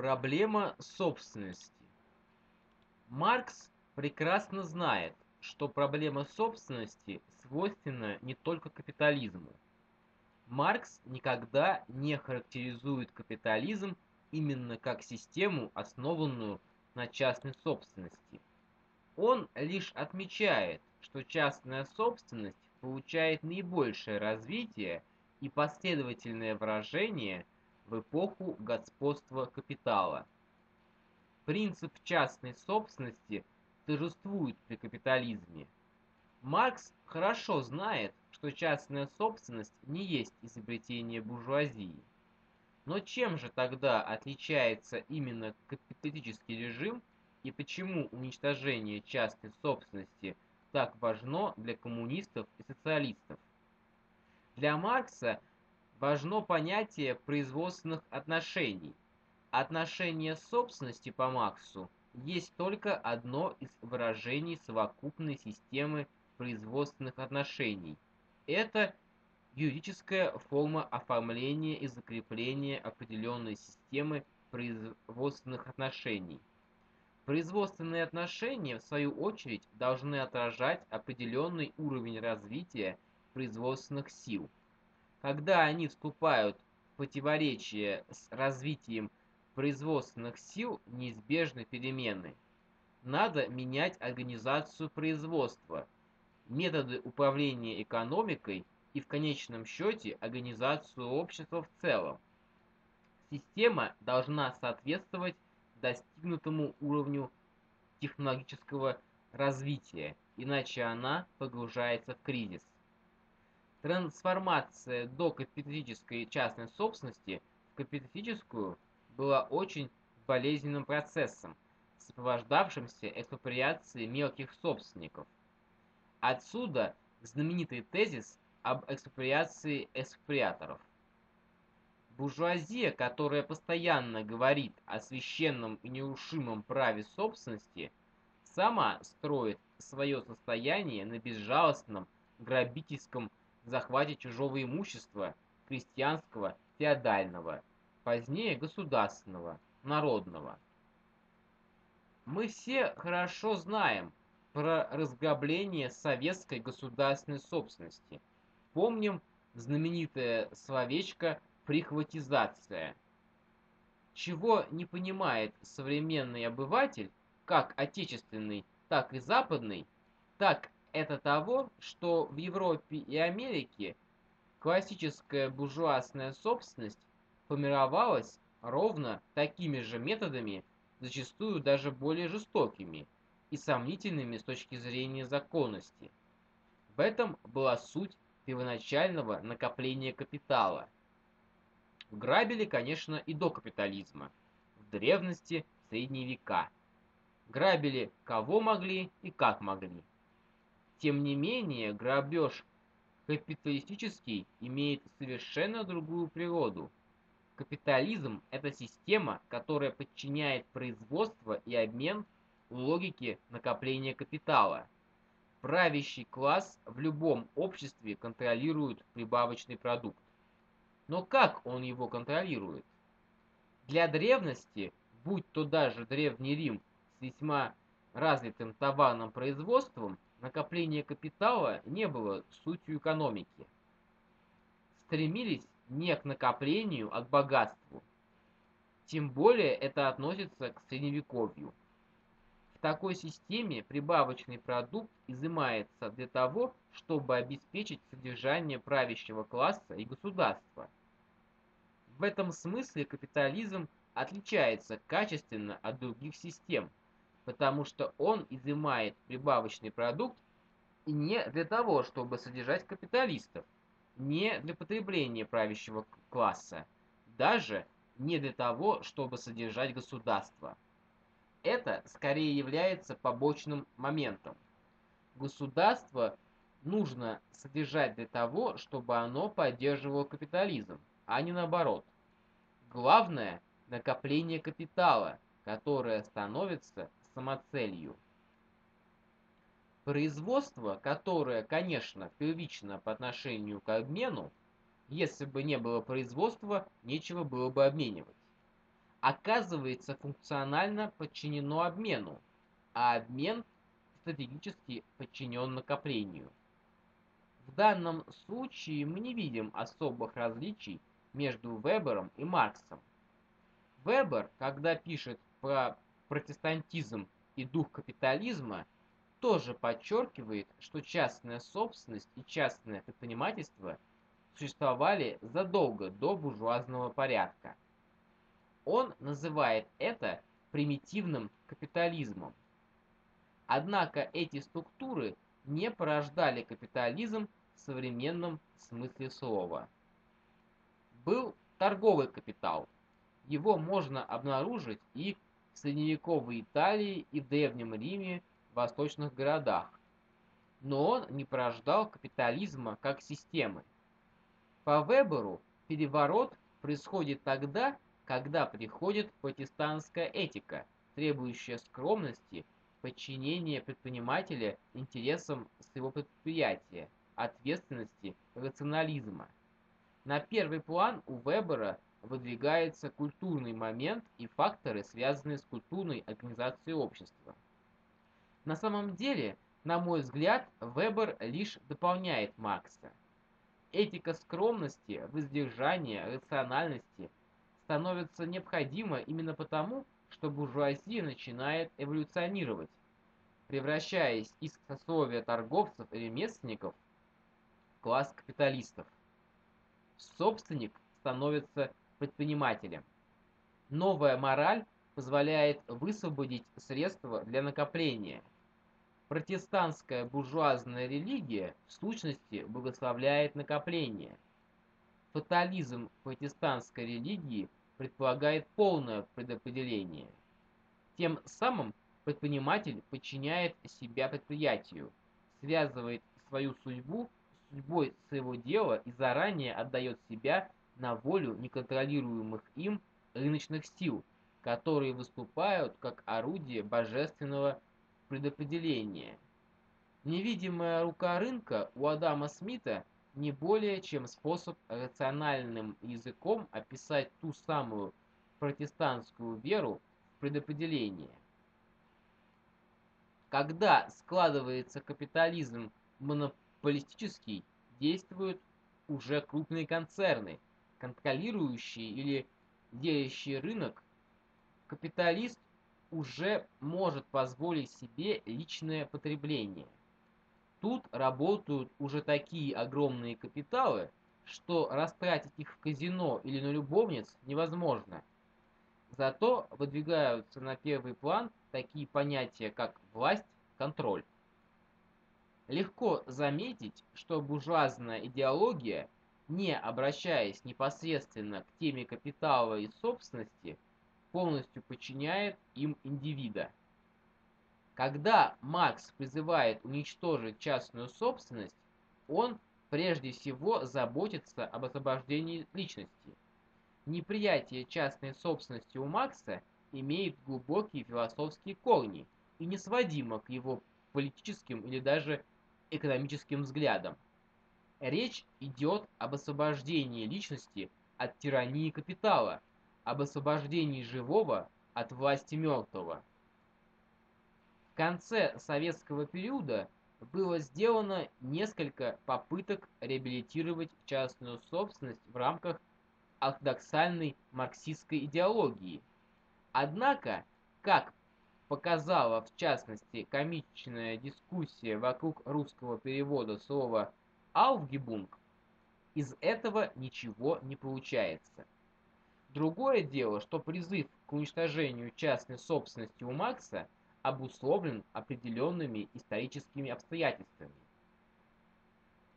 Проблема собственности. Маркс прекрасно знает, что проблема собственности свойственна не только капитализму. Маркс никогда не характеризует капитализм именно как систему, основанную на частной собственности. Он лишь отмечает, что частная собственность получает наибольшее развитие и последовательное выражение в эпоху господства капитала. Принцип частной собственности торжествует при капитализме. Маркс хорошо знает, что частная собственность не есть изобретение буржуазии. Но чем же тогда отличается именно капиталистический режим и почему уничтожение частной собственности так важно для коммунистов и социалистов? Для Маркса важно понятие производственных отношений. Отношение собственности по Марксу есть только одно из выражений совокупной системы производственных отношений. Это юридическая форма оформления и закрепления определенной системы производственных отношений. Производственные отношения, в свою очередь, должны отражать определенный уровень развития производственных сил. Когда они вступают в противоречие с развитием производственных сил, неизбежны перемены. Надо менять организацию производства, методы управления экономикой и в конечном счете организацию общества в целом. Система должна соответствовать достигнутому уровню технологического развития, иначе она погружается в кризис. Трансформация до капиталистической частной собственности в капиталистическую была очень болезненным процессом, сопровождавшимся экспроприацией мелких собственников. Отсюда знаменитый тезис об экспроприации экспроприаторов. Буржуазия, которая постоянно говорит о священном и нерушимом праве собственности, сама строит свое состояние на безжалостном грабительском захвате чужого имущества, крестьянского, феодального, позднее государственного, народного. Мы все хорошо знаем про разграбление советской государственной собственности. Помним знаменитое словечко «прихватизация». Чего не понимает современный обыватель, как отечественный, так и западный, так это того, что в Европе и Америке классическая буржуазная собственность формировалась ровно такими же методами, зачастую даже более жестокими и сомнительными с точки зрения законности. В этом была суть первоначального накопления капитала. Грабили, конечно, и до капитализма, в древности, в средние века. Грабили кого могли и как могли. Тем не менее, грабеж капиталистический имеет совершенно другую природу. Капитализм – это система, которая подчиняет производство и обмен логике накопления капитала. Правящий класс в любом обществе контролирует прибавочный продукт. Но как он его контролирует? Для древности, будь то даже Древний Рим с весьма развитым товарным производством – накопление капитала не было сутью экономики. Стремились не к накоплению, а к богатству. Тем более это относится к средневековью. В такой системе прибавочный продукт изымается для того, чтобы обеспечить содержание правящего класса и государства. В этом смысле капитализм отличается качественно от других систем – потому что он изымает прибавочный продукт не для того, чтобы содержать капиталистов, не для потребления правящего класса, даже не для того, чтобы содержать государство. Это скорее является побочным моментом. Государство нужно содержать для того, чтобы оно поддерживало капитализм, а не наоборот. Главное – накопление капитала, которое становится самоцелью. Производство, которое, конечно, первично по отношению к обмену, если бы не было производства, нечего было бы обменивать. оказывается функционально подчинено обмену, а обмен стратегически подчинен накоплению. В данном случае мы не видим особых различий между Вебером и Марксом. Вебер, когда пишет про протестантизм и дух капитализма, тоже подчеркивает, что частная собственность и частное предпринимательство существовали задолго до буржуазного порядка. Он называет это примитивным капитализмом. Однако эти структуры не порождали капитализм в современном смысле слова. Был торговый капитал. Его можно обнаружить и в средневековой Италии, и Древнем Риме, в восточных городах. Но он не порождал капитализма как системы. По Веберу переворот происходит тогда, когда приходит протестантская этика, требующая скромности подчинение предпринимателя интересам своего предприятия, ответственности, рационализма. На первый план у Вебера выдвигается культурный момент и факторы, связанные с культурной организацией общества. На самом деле, на мой взгляд, Вебер лишь дополняет Маркса. Этика скромности, воздержания, рациональности становится необходима именно потому, что буржуазия начинает эволюционировать, превращаясь из сословия торговцев и ремесленников в класс капиталистов. Собственник становится предпринимателем. Новая мораль позволяет высвободить средства для накопления. Протестантская буржуазная религия в сущности благословляет накопление. Фатализм протестантской религии – предполагает полное предопределение. Тем самым предприниматель подчиняет себя предприятию, связывает свою судьбу с судьбой своего дела и заранее отдает себя на волю неконтролируемых им рыночных сил, которые выступают как орудие божественного предопределения. Невидимая рука рынка у Адама Смита не более чем способ рациональным языком описать ту самую протестантскую веру в предопределение. Когда складывается капитализм монополистический, действуют уже крупные концерны, контролирующие или делящие рынок, капиталист уже может позволить себе личное потребление. Тут работают уже такие огромные капиталы, что растратить их в казино или на любовниц невозможно. Зато выдвигаются на первый план такие понятия, как власть, контроль. Легко заметить, что буржуазная идеология, не обращаясь непосредственно к теме капитала и собственности, полностью подчиняет им индивида. Когда Макс призывает уничтожить частную собственность, он прежде всего заботится об освобождении личности. Неприятие частной собственности у Макса имеет глубокие философские корни и не сводимо к его политическим или даже экономическим взглядам. Речь идет об освобождении личности от тирании капитала, об освобождении живого от власти мертвого конце советского периода было сделано несколько попыток реабилитировать частную собственность в рамках ортодоксальной марксистской идеологии. Однако, как показала в частности комичная дискуссия вокруг русского перевода слова «ауфгебунг», из этого ничего не получается. Другое дело, что призыв к уничтожению частной собственности у Маркса – обусловлен определенными историческими обстоятельствами.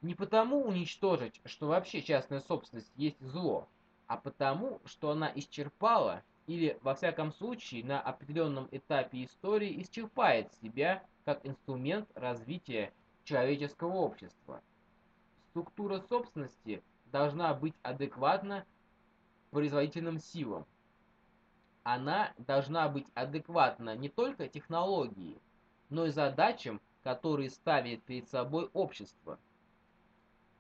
Не потому уничтожить, что вообще частная собственность есть зло, а потому, что она исчерпала или, во всяком случае, на определенном этапе истории исчерпает себя как инструмент развития человеческого общества. Структура собственности должна быть адекватна производительным силам, она должна быть адекватна не только технологии, но и задачам, которые ставит перед собой общество.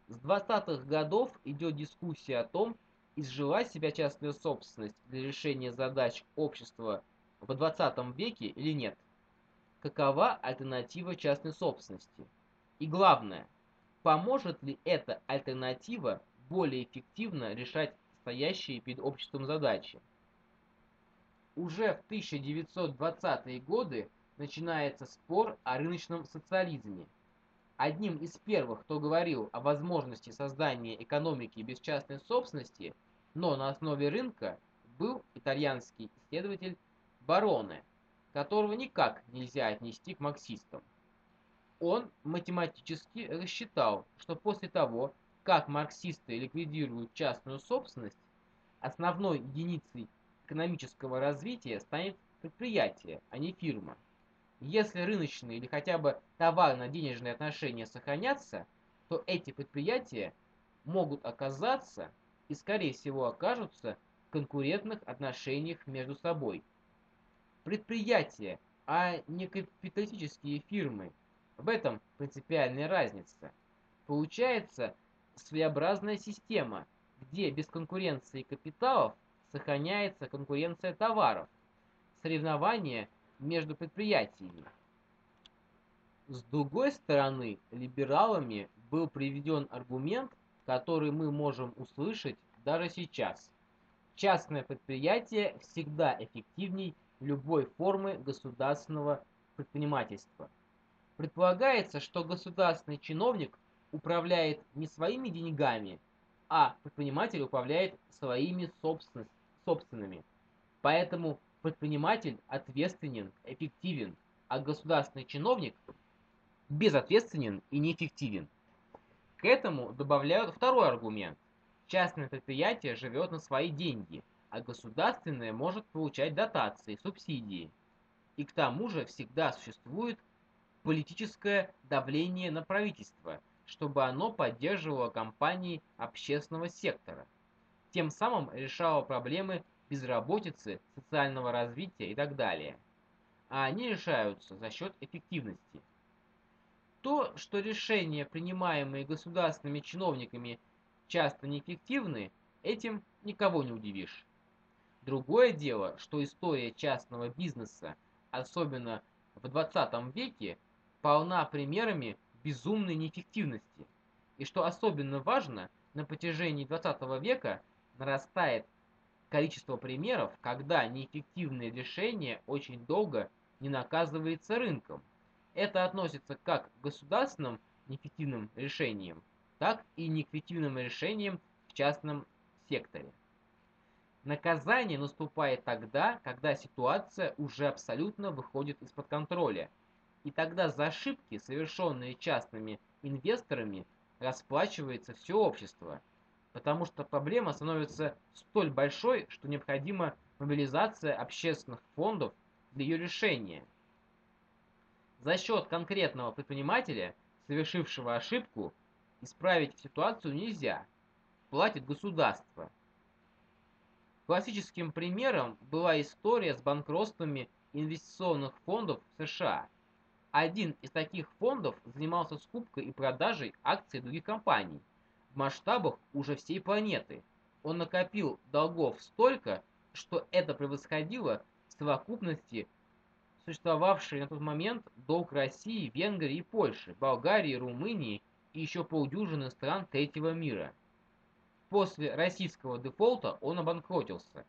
С 20-х годов идет дискуссия о том, изжила себя частная собственность для решения задач общества в 20 веке или нет? Какова альтернатива частной собственности? И главное, поможет ли эта альтернатива более эффективно решать стоящие перед обществом задачи? Уже в 1920-е годы начинается спор о рыночном социализме. Одним из первых, кто говорил о возможности создания экономики без частной собственности, но на основе рынка, был итальянский исследователь Бароне, которого никак нельзя отнести к марксистам. Он математически рассчитал, что после того, как марксисты ликвидируют частную собственность, основной единицей экономического развития станет предприятие, а не фирма. Если рыночные или хотя бы товарно-денежные отношения сохранятся, то эти предприятия могут оказаться и, скорее всего, окажутся в конкурентных отношениях между собой. Предприятия, а не капиталистические фирмы. В этом принципиальная разница. Получается своеобразная система, где без конкуренции капиталов сохраняется конкуренция товаров, соревнование – между предприятиями. С другой стороны, либералами был приведен аргумент, который мы можем услышать даже сейчас. Частное предприятие всегда эффективней любой формы государственного предпринимательства. Предполагается, что государственный чиновник управляет не своими деньгами, а предприниматель управляет своими собственными. Поэтому предприниматель ответственен, эффективен, а государственный чиновник безответственен и неэффективен. К этому добавляют второй аргумент. Частное предприятие живет на свои деньги, а государственное может получать дотации, субсидии. И к тому же всегда существует политическое давление на правительство, чтобы оно поддерживало компании общественного сектора. Тем самым решало проблемы безработицы, социального развития и так далее. А они решаются за счет эффективности. То, что решения, принимаемые государственными чиновниками, часто неэффективны, этим никого не удивишь. Другое дело, что история частного бизнеса, особенно в 20 веке, полна примерами безумной неэффективности. И что особенно важно, на протяжении 20 века нарастает количество примеров, когда неэффективное решение очень долго не наказывается рынком. Это относится как к государственным неэффективным решениям, так и неэффективным решениям в частном секторе. Наказание наступает тогда, когда ситуация уже абсолютно выходит из-под контроля, и тогда за ошибки, совершенные частными инвесторами, расплачивается все общество – потому что проблема становится столь большой, что необходима мобилизация общественных фондов для ее решения. За счет конкретного предпринимателя, совершившего ошибку, исправить ситуацию нельзя. Платит государство. Классическим примером была история с банкротствами инвестиционных фондов в США. Один из таких фондов занимался скупкой и продажей акций других компаний – в масштабах уже всей планеты. Он накопил долгов столько, что это превосходило совокупности существовавший на тот момент долг России, Венгрии и Польши, Болгарии, Румынии и еще полдюжины стран третьего мира. После российского дефолта он обанкротился.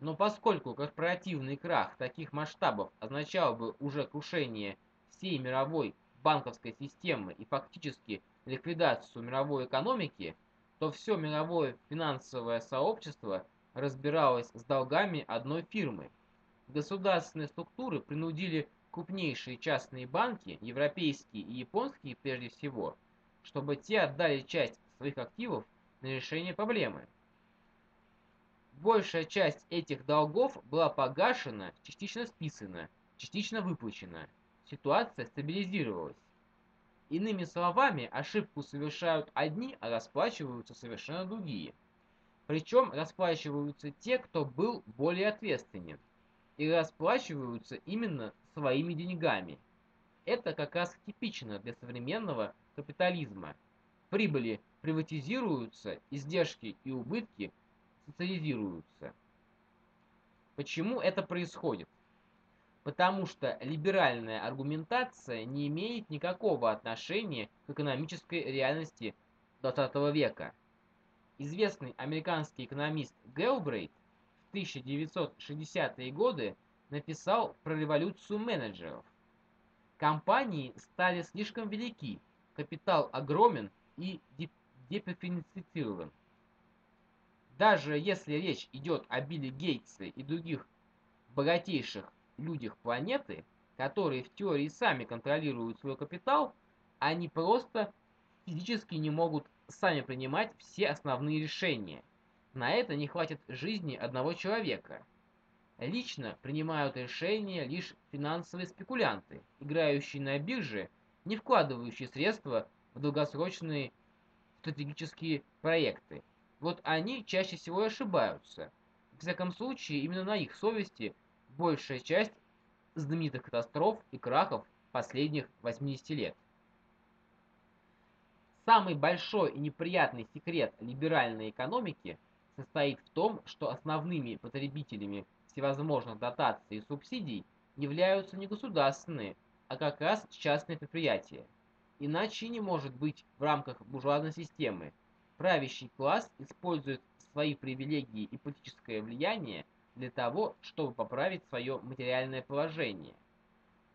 Но поскольку корпоративный крах таких масштабов означал бы уже крушение всей мировой банковской системы и фактически ликвидацию мировой экономики, то все мировое финансовое сообщество разбиралось с долгами одной фирмы. Государственные структуры принудили крупнейшие частные банки, европейские и японские прежде всего, чтобы те отдали часть своих активов на решение проблемы. Большая часть этих долгов была погашена, частично списана, частично выплачена. Ситуация стабилизировалась. Иными словами, ошибку совершают одни, а расплачиваются совершенно другие. Причем расплачиваются те, кто был более ответственен. И расплачиваются именно своими деньгами. Это как раз типично для современного капитализма. Прибыли приватизируются, издержки и убытки социализируются. Почему это происходит? Потому что либеральная аргументация не имеет никакого отношения к экономической реальности XX века. Известный американский экономист Гелбрейт в 1960-е годы написал про революцию менеджеров. Компании стали слишком велики, капитал огромен и депофинансирован. Даже если речь идет о Билли Гейтсе и других богатейших людях планеты, которые в теории сами контролируют свой капитал, они просто физически не могут сами принимать все основные решения. На это не хватит жизни одного человека. Лично принимают решения лишь финансовые спекулянты, играющие на бирже, не вкладывающие средства в долгосрочные стратегические проекты. Вот они чаще всего ошибаются. В всяком случае, именно на их совести большая часть знаменитых катастроф и крахов последних 80 лет. Самый большой и неприятный секрет либеральной экономики состоит в том, что основными потребителями всевозможных дотаций и субсидий являются не государственные, а как раз частные предприятия. Иначе не может быть в рамках буржуазной системы. Правящий класс использует свои привилегии и политическое влияние для того, чтобы поправить свое материальное положение.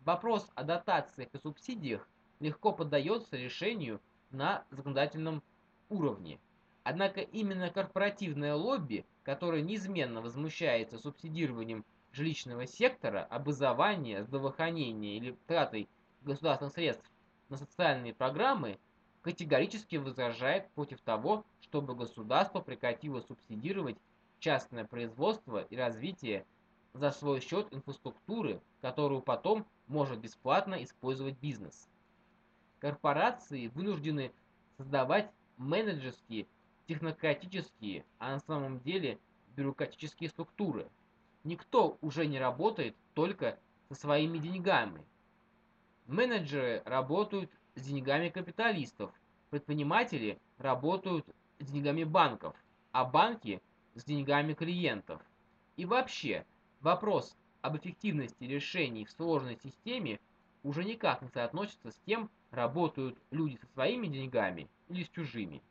Вопрос о дотациях и субсидиях легко поддается решению на законодательном уровне. Однако именно корпоративное лобби, которое неизменно возмущается субсидированием жилищного сектора, образования, здравоохранения или тратой государственных средств на социальные программы, категорически возражает против того, чтобы государство прекратило субсидировать частное производство и развитие за свой счет инфраструктуры, которую потом может бесплатно использовать бизнес. Корпорации вынуждены создавать менеджерские, технократические, а на самом деле бюрократические структуры. Никто уже не работает только со своими деньгами. Менеджеры работают с деньгами капиталистов, предприниматели работают с деньгами банков, а банки – с деньгами клиентов. И вообще, вопрос об эффективности решений в сложной системе уже никак не соотносится с тем, работают люди со своими деньгами или с чужими.